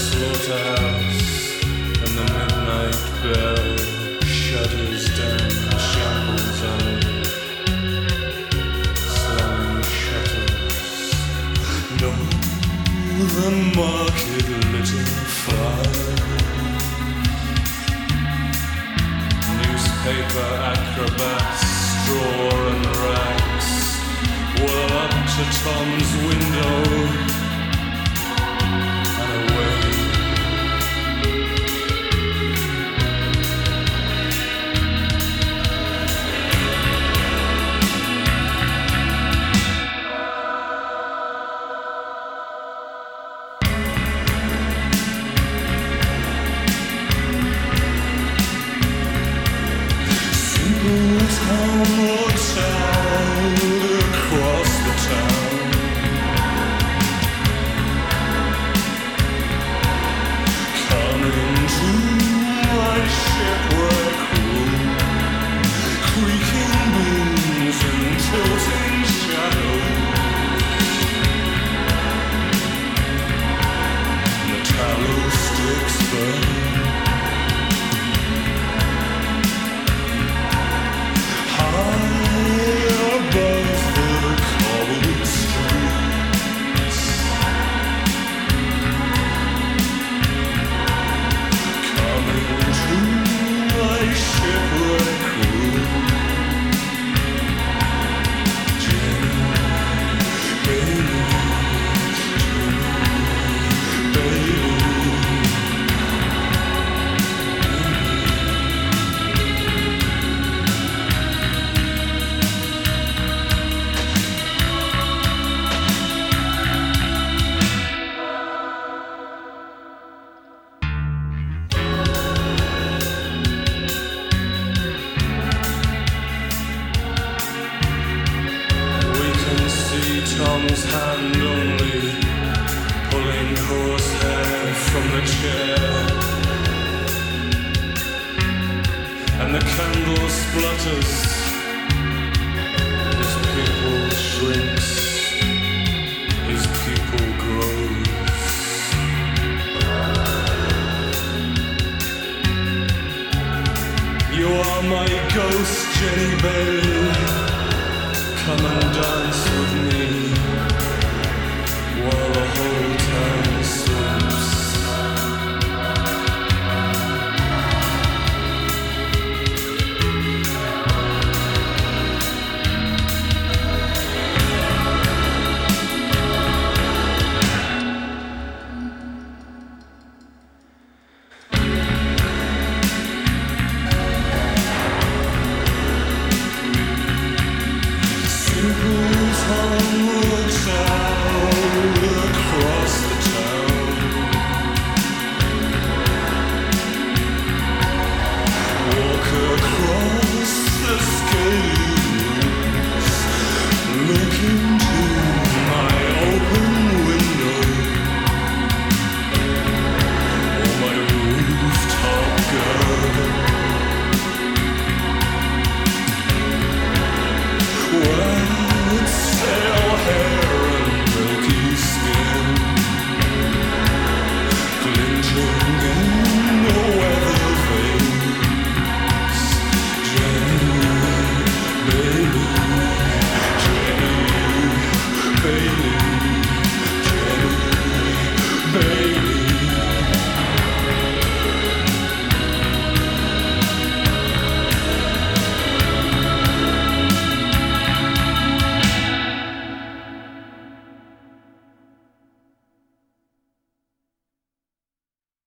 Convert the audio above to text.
the slaughterhouse, and the midnight bell shudders down, shambles on, slamming shutters. No, the market lit in fire. Newspaper acrobats, straw and rags, whirl up to Tom's window Tom's hand only pulling horsehair from the chair. And the candle splutters. His pupil shrinks. His pupil grows. You are my ghost, Jenny Bailey. Come and dance with Whose home looks out